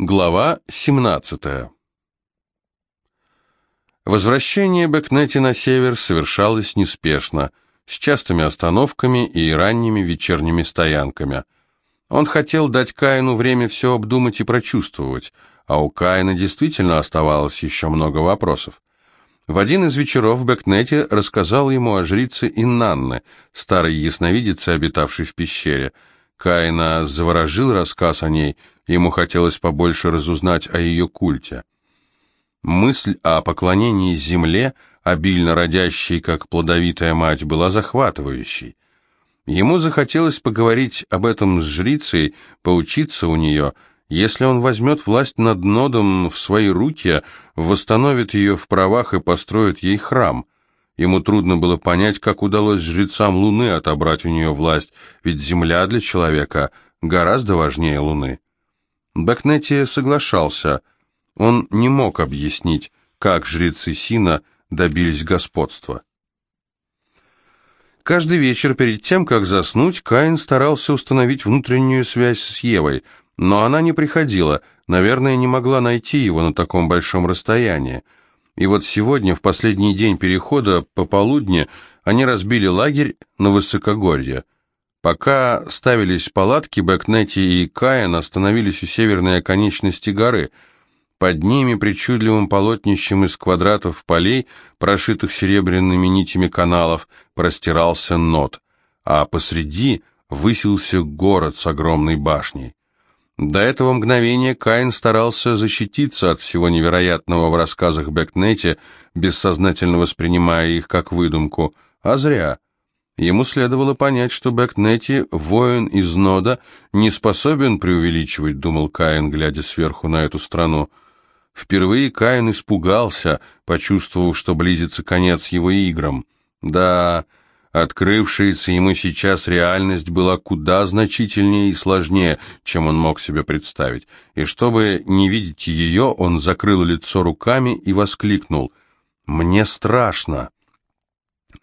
Глава 17 Возвращение Бекнети на север совершалось неспешно, с частыми остановками и ранними вечерними стоянками. Он хотел дать Каину время все обдумать и прочувствовать, а у Каина действительно оставалось еще много вопросов. В один из вечеров Бекнети рассказал ему о жрице Иннанне, старой ясновидице, обитавшей в пещере. Каина заворожил рассказ о ней – Ему хотелось побольше разузнать о ее культе. Мысль о поклонении земле, обильно родящей, как плодовитая мать, была захватывающей. Ему захотелось поговорить об этом с жрицей, поучиться у нее. Если он возьмет власть над Нодом в свои руки, восстановит ее в правах и построит ей храм. Ему трудно было понять, как удалось жрецам Луны отобрать у нее власть, ведь земля для человека гораздо важнее Луны. Бакнетти соглашался. Он не мог объяснить, как жрецы Сина добились господства. Каждый вечер перед тем, как заснуть, Каин старался установить внутреннюю связь с Евой, но она не приходила, наверное, не могла найти его на таком большом расстоянии. И вот сегодня, в последний день перехода, пополудни, они разбили лагерь на высокогорье – Пока ставились палатки, Бэкнети и Каин остановились у северной оконечности горы. Под ними причудливым полотнищем из квадратов полей, прошитых серебряными нитями каналов, простирался нот, а посреди высился город с огромной башней. До этого мгновения Каин старался защититься от всего невероятного в рассказах Бэкнети, бессознательно воспринимая их как выдумку, а зря – Ему следовало понять, что Бэкнети, воин из Нода, не способен преувеличивать, думал Каин, глядя сверху на эту страну. Впервые Каин испугался, почувствовав, что близится конец его играм. Да, открывшаяся ему сейчас реальность была куда значительнее и сложнее, чем он мог себе представить. И чтобы не видеть ее, он закрыл лицо руками и воскликнул «Мне страшно!»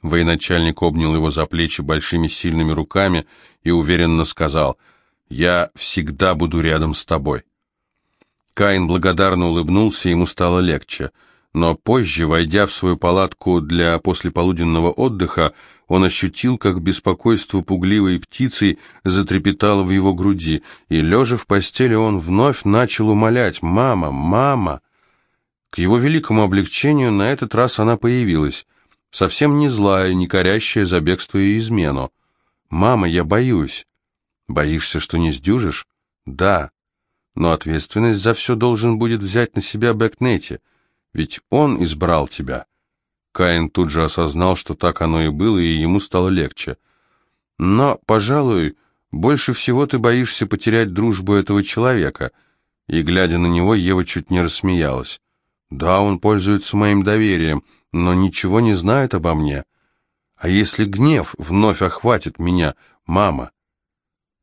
Военачальник обнял его за плечи большими сильными руками и уверенно сказал «Я всегда буду рядом с тобой». Каин благодарно улыбнулся, ему стало легче. Но позже, войдя в свою палатку для послеполуденного отдыха, он ощутил, как беспокойство пугливой птицей затрепетало в его груди, и, лежа в постели, он вновь начал умолять «Мама! Мама!». К его великому облегчению на этот раз она появилась совсем не злая, не корящая за бегство и измену. «Мама, я боюсь». «Боишься, что не сдюжишь?» «Да». «Но ответственность за все должен будет взять на себя Бэкнети, ведь он избрал тебя». Каин тут же осознал, что так оно и было, и ему стало легче. «Но, пожалуй, больше всего ты боишься потерять дружбу этого человека». И, глядя на него, Ева чуть не рассмеялась. «Да, он пользуется моим доверием, но ничего не знает обо мне. А если гнев вновь охватит меня, мама?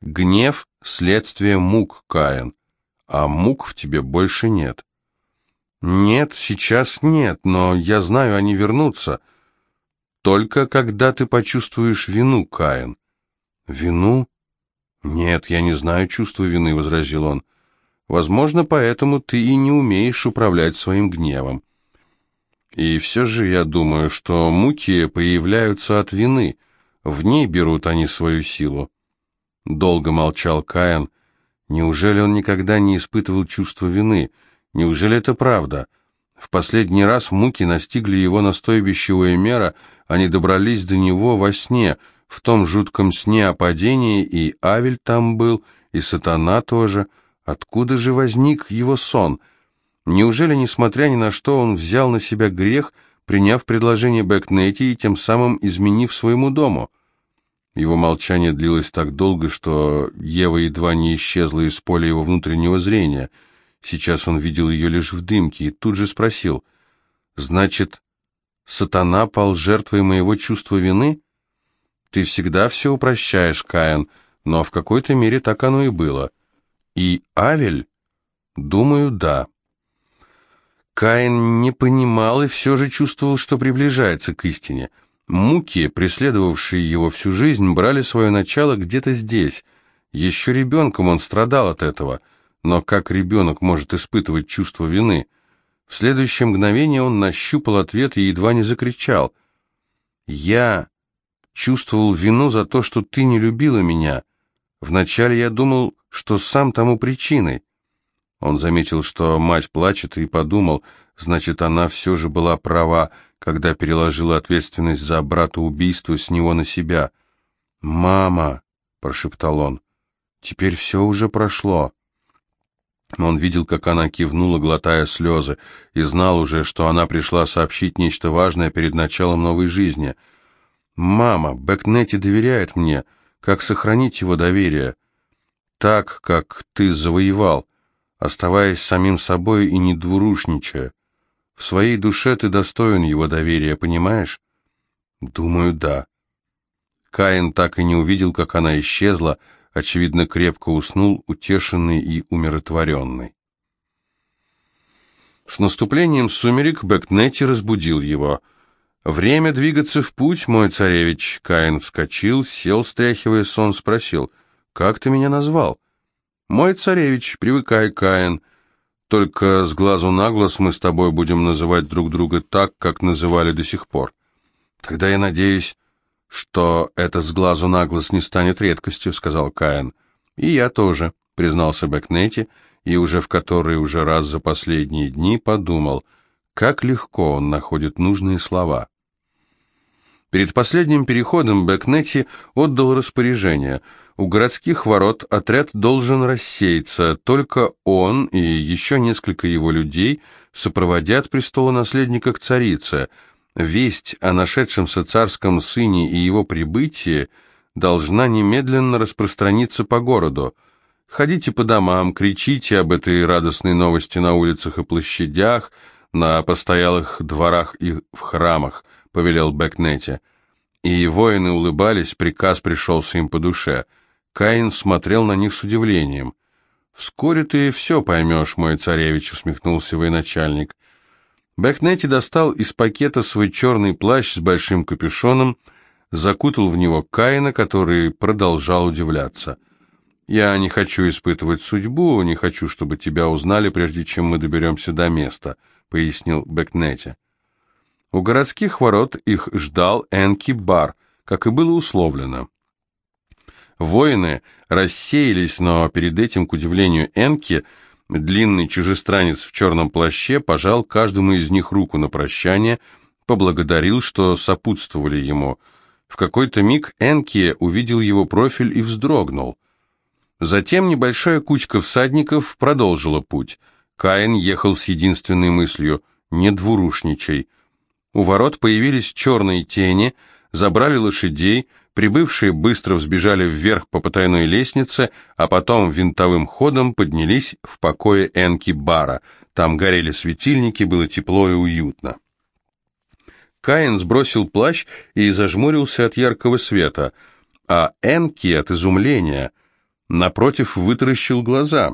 Гнев — следствие мук, Каин, а мук в тебе больше нет. Нет, сейчас нет, но я знаю, они вернутся. Только когда ты почувствуешь вину, Каин. Вину? Нет, я не знаю чувства вины, возразил он. Возможно, поэтому ты и не умеешь управлять своим гневом. И все же я думаю, что муки появляются от вины, в ней берут они свою силу. Долго молчал Каин. Неужели он никогда не испытывал чувства вины? Неужели это правда? В последний раз муки настигли его на стойбище у Эмера, они добрались до него во сне, в том жутком сне о падении, и Авель там был, и сатана тоже. Откуда же возник его сон — Неужели, несмотря ни на что, он взял на себя грех, приняв предложение Бэкнети и тем самым изменив своему дому? Его молчание длилось так долго, что Ева едва не исчезла из поля его внутреннего зрения. Сейчас он видел ее лишь в дымке и тут же спросил, «Значит, сатана пал жертвой моего чувства вины? Ты всегда все упрощаешь, Каин, но в какой-то мере так оно и было. И Авель? Думаю, да». Каин не понимал и все же чувствовал, что приближается к истине. Муки, преследовавшие его всю жизнь, брали свое начало где-то здесь. Еще ребенком он страдал от этого. Но как ребенок может испытывать чувство вины? В следующее мгновение он нащупал ответ и едва не закричал. «Я чувствовал вину за то, что ты не любила меня. Вначале я думал, что сам тому причиной». Он заметил, что мать плачет, и подумал, значит, она все же была права, когда переложила ответственность за брата убийства с него на себя. «Мама!» — прошептал он. «Теперь все уже прошло». Он видел, как она кивнула, глотая слезы, и знал уже, что она пришла сообщить нечто важное перед началом новой жизни. «Мама, Бэкнетти доверяет мне. Как сохранить его доверие? Так, как ты завоевал, оставаясь самим собой и не двурушничая. В своей душе ты достоин его доверия, понимаешь?» «Думаю, да». Каин так и не увидел, как она исчезла, очевидно, крепко уснул, утешенный и умиротворенный. С наступлением сумерек Бэкнетти разбудил его. «Время двигаться в путь, мой царевич!» Каин вскочил, сел, стряхивая сон, спросил. «Как ты меня назвал?» «Мой царевич, привыкай, Каин. Только с глазу на глаз мы с тобой будем называть друг друга так, как называли до сих пор. Тогда я надеюсь, что это с глазу на глаз не станет редкостью», — сказал Каин. «И я тоже», — признался Бэкнетти, и уже в который уже раз за последние дни подумал, как легко он находит нужные слова. Перед последним переходом Бэкнетти отдал распоряжение. У городских ворот отряд должен рассеяться, только он и еще несколько его людей сопроводят престолонаследника к царице — Весть о нашедшемся царском сыне и его прибытии должна немедленно распространиться по городу. Ходите по домам, кричите об этой радостной новости на улицах и площадях, на постоялых дворах и в храмах, повелел Бэкнете. И воины улыбались, приказ пришелся им по душе. Каин смотрел на них с удивлением. «Вскоре ты все поймешь, мой царевич», — усмехнулся военачальник. Бэкнетти достал из пакета свой черный плащ с большим капюшоном, закутал в него Каина, который продолжал удивляться. «Я не хочу испытывать судьбу, не хочу, чтобы тебя узнали, прежде чем мы доберемся до места», — пояснил Бэкнетти. У городских ворот их ждал Энки Бар, как и было условлено. Воины рассеялись, но перед этим, к удивлению Энки, — Длинный чужестранец в черном плаще пожал каждому из них руку на прощание, поблагодарил, что сопутствовали ему. В какой-то миг Энки увидел его профиль и вздрогнул. Затем небольшая кучка всадников продолжила путь. Каин ехал с единственной мыслью «не двурушничай». У ворот появились черные тени, забрали лошадей, Прибывшие быстро взбежали вверх по потайной лестнице, а потом винтовым ходом поднялись в покое Энки бара. Там горели светильники, было тепло и уютно. Каин сбросил плащ и зажмурился от яркого света, а Энки от изумления напротив вытаращил глаза.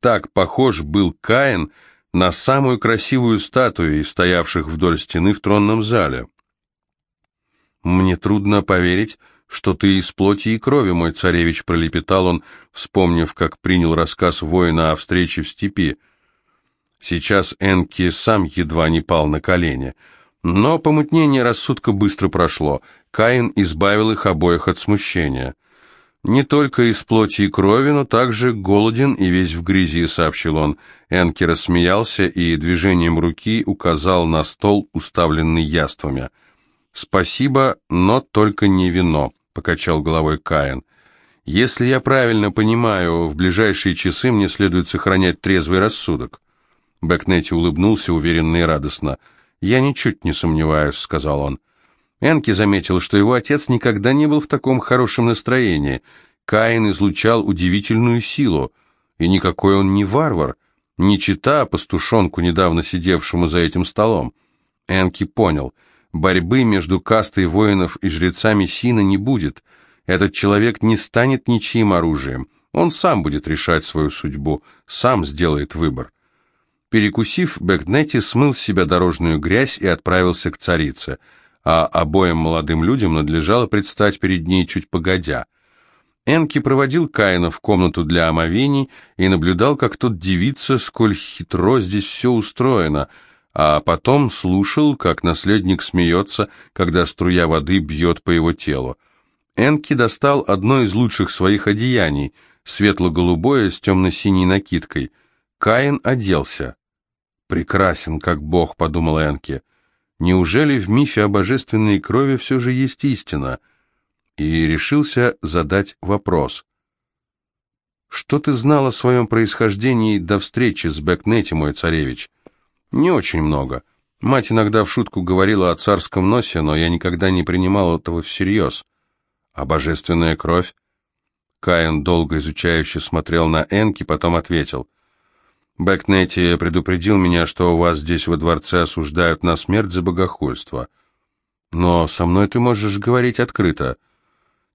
Так похож был Каин на самую красивую статую из стоявших вдоль стены в тронном зале. «Мне трудно поверить, что ты из плоти и крови, мой царевич», — пролепетал он, вспомнив, как принял рассказ воина о встрече в степи. Сейчас Энки сам едва не пал на колени. Но помутнение рассудка быстро прошло. Каин избавил их обоих от смущения. «Не только из плоти и крови, но также голоден и весь в грязи», — сообщил он. Энки рассмеялся и движением руки указал на стол, уставленный яствами. «Спасибо, но только не вино», — покачал головой Каин. «Если я правильно понимаю, в ближайшие часы мне следует сохранять трезвый рассудок». Бэкнетти улыбнулся уверенно и радостно. «Я ничуть не сомневаюсь», — сказал он. Энки заметил, что его отец никогда не был в таком хорошем настроении. Каин излучал удивительную силу, и никакой он не варвар, не чита пастушонку, недавно сидевшему за этим столом. Энки понял — Борьбы между кастой воинов и жрецами Сина не будет. Этот человек не станет ничьим оружием. Он сам будет решать свою судьбу, сам сделает выбор. Перекусив, Бэкнетти смыл с себя дорожную грязь и отправился к царице, а обоим молодым людям надлежало предстать перед ней чуть погодя. Энки проводил Каина в комнату для омовений и наблюдал, как тот дивится, сколь хитро здесь все устроено, а потом слушал, как наследник смеется, когда струя воды бьет по его телу. Энки достал одно из лучших своих одеяний, светло-голубое с темно-синей накидкой. Каин оделся. «Прекрасен, как бог», — подумал Энки. «Неужели в мифе о божественной крови все же есть истина?» и решился задать вопрос. «Что ты знал о своем происхождении до встречи с Бэкнети, мой царевич?» «Не очень много. Мать иногда в шутку говорила о царском носе, но я никогда не принимал этого всерьез. А божественная кровь?» Каин долго изучающе смотрел на Энки, потом ответил. «Бэкнети предупредил меня, что у вас здесь во дворце осуждают на смерть за богохульство. Но со мной ты можешь говорить открыто.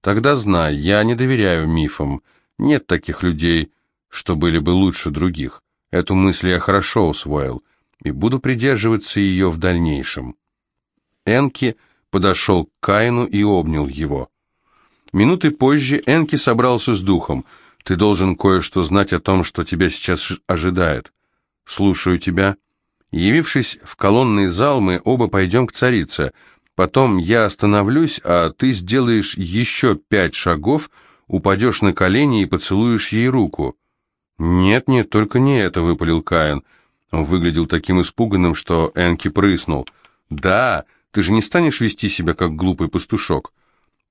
Тогда знай, я не доверяю мифам. Нет таких людей, что были бы лучше других. Эту мысль я хорошо усвоил и буду придерживаться ее в дальнейшем. Энки подошел к Каину и обнял его. Минуты позже Энки собрался с духом. «Ты должен кое-что знать о том, что тебя сейчас ожидает. Слушаю тебя». Явившись в колонный зал, мы оба пойдем к царице – Потом я остановлюсь, а ты сделаешь еще пять шагов, упадешь на колени и поцелуешь ей руку». «Нет, нет, только не это», — выпалил Каин. Он выглядел таким испуганным, что Энки прыснул. «Да, ты же не станешь вести себя, как глупый пастушок».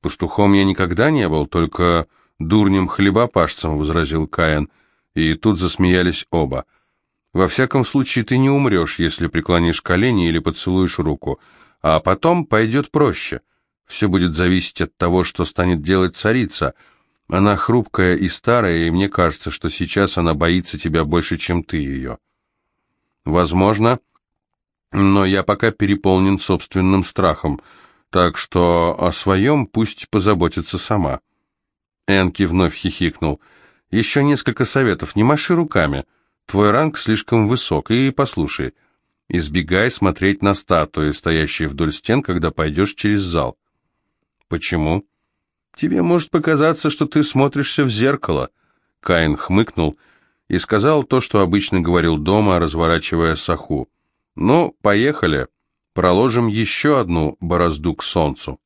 «Пастухом я никогда не был, только дурнем-хлебопашцем», — возразил Каин. И тут засмеялись оба. «Во всяком случае, ты не умрешь, если преклонишь колени или поцелуешь руку». А потом пойдет проще. Все будет зависеть от того, что станет делать царица. Она хрупкая и старая, и мне кажется, что сейчас она боится тебя больше, чем ты ее. Возможно, но я пока переполнен собственным страхом, так что о своем пусть позаботится сама. Энки вновь хихикнул. «Еще несколько советов. Не маши руками. Твой ранг слишком высок. И послушай, Избегай смотреть на статуи, стоящие вдоль стен, когда пойдешь через зал. Почему? Тебе может показаться, что ты смотришься в зеркало. Каин хмыкнул и сказал то, что обычно говорил дома, разворачивая саху. Ну, поехали. Проложим еще одну борозду к солнцу.